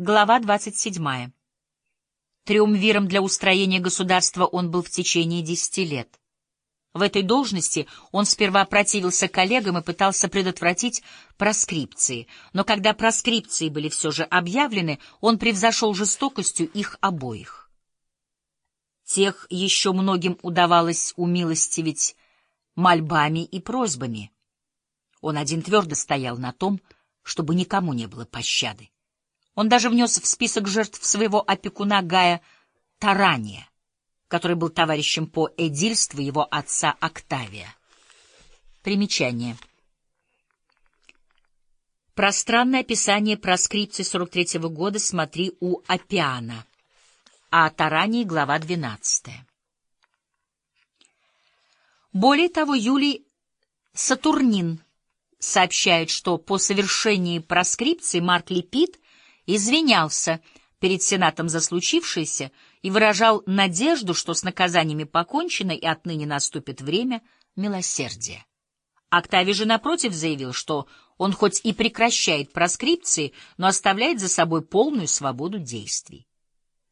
Глава 27. Триумвиром для устроения государства он был в течение десяти лет. В этой должности он сперва противился коллегам и пытался предотвратить проскрипции, но когда проскрипции были все же объявлены, он превзошел жестокостью их обоих. Тех еще многим удавалось умилостивить мольбами и просьбами. Он один твердо стоял на том, чтобы никому не было пощады. Он даже внес в список жертв своего опекуна Гая Тарания, который был товарищем по эдильству его отца Октавия. Примечание. Пространное описание проскрипции 43 -го года смотри у Апиана, а Тарании глава 12. Более того, Юлий Сатурнин сообщает, что по совершении проскрипции Марк Лепит извинялся перед Сенатом за случившееся и выражал надежду, что с наказаниями покончено и отныне наступит время милосердия. Октавий же, напротив, заявил, что он хоть и прекращает проскрипции, но оставляет за собой полную свободу действий.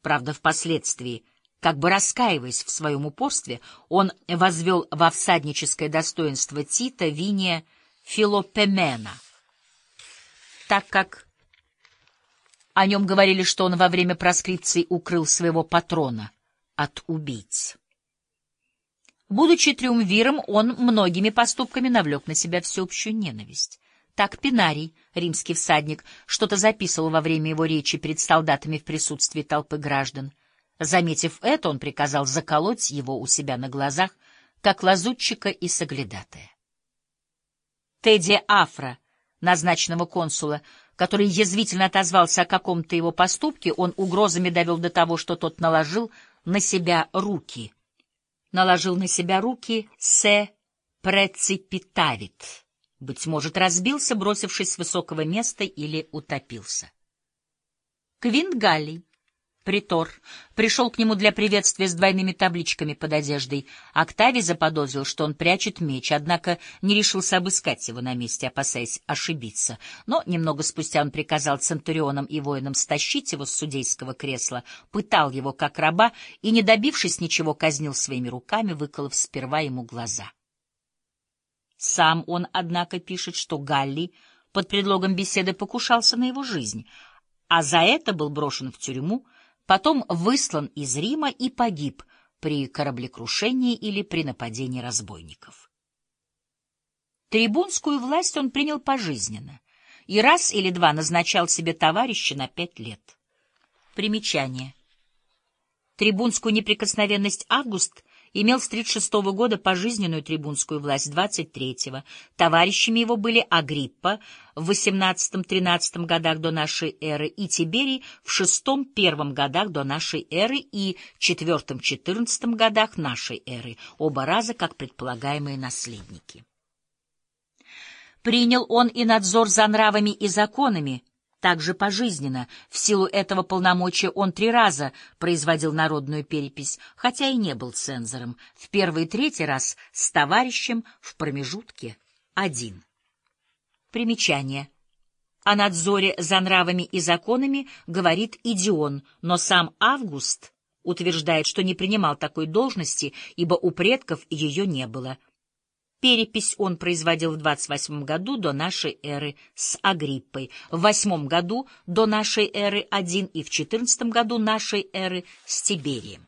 Правда, впоследствии, как бы раскаиваясь в своем упорстве, он возвел во всадническое достоинство Тита Виния Филопемена, так как о нем говорили, что он во время проскрипции укрыл своего патрона от убийц. Будучи триумвиром, он многими поступками навлек на себя всеобщую ненависть. Так Пинарий, римский всадник, что-то записывал во время его речи перед солдатами в присутствии толпы граждан. Заметив это, он приказал заколоть его у себя на глазах, как лазутчика и соглядатая. Тедди Афра, назначенного консула, который язвительно отозвался о каком-то его поступке, он угрозами довел до того, что тот наложил на себя руки. Наложил на себя руки «се преципитавит». Быть может, разбился, бросившись с высокого места, или утопился. Квинт Галлий Притор пришел к нему для приветствия с двойными табличками под одеждой. Октавий заподозрил, что он прячет меч, однако не решился обыскать его на месте, опасаясь ошибиться. Но немного спустя он приказал центурионам и воинам стащить его с судейского кресла, пытал его как раба и, не добившись ничего, казнил своими руками, выколов сперва ему глаза. Сам он, однако, пишет, что Галли под предлогом беседы покушался на его жизнь, а за это был брошен в тюрьму, потом выслан из Рима и погиб при кораблекрушении или при нападении разбойников. Трибунскую власть он принял пожизненно и раз или два назначал себе товарища на пять лет. Примечание. Трибунскую неприкосновенность Август имел с 36 -го года пожизненную трибунскую власть 23-го. Товарищами его были Агриппа в 18-13 годах до нашей эры и Тиберий в 6-1 годах до нашей эры и 4-14 годах нашей эры, оба раза как предполагаемые наследники. Принял он и надзор за нравами и законами, также пожизненно. В силу этого полномочия он три раза производил народную перепись, хотя и не был цензором. В первый и третий раз с товарищем в промежутке один. Примечание. О надзоре за нравами и законами говорит Идион, но сам Август утверждает, что не принимал такой должности, ибо у предков ее не было. Перепись он производил в 28 году до нашей эры с Агриппой, в 8 году до нашей эры один и в 14 году нашей эры с Тиберием.